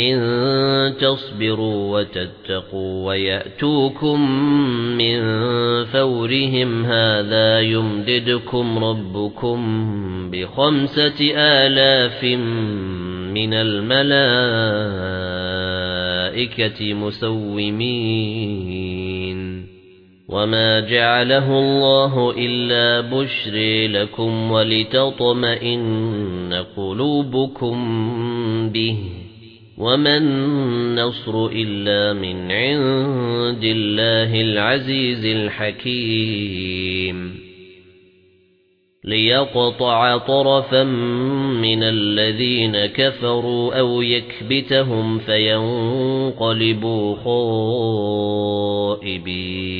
إن تصبروا وتتقوا ويأتوكم من فورهم هذا يمددكم ربكم بخمسة آلاف من الملائكة مسومين. وما جعله الله إلا بشري لكم ولتطمئن قلوبكم به. وما النصر إلا من عند الله العزيز الحكيم ليقطع طرفا من الذين كفروا أو يكبتهم فينقلبوا خائبين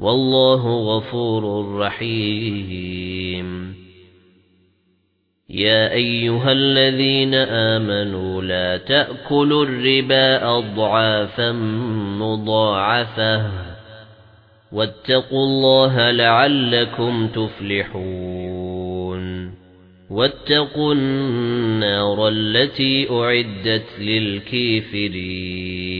والله غفور رحيم. يا أيها الذين آمنوا لا تأكلوا الربا أضعافا مضاعفة واتقوا الله لعلكم تفلحون. واتقوا النار التي أعدت للكافرين.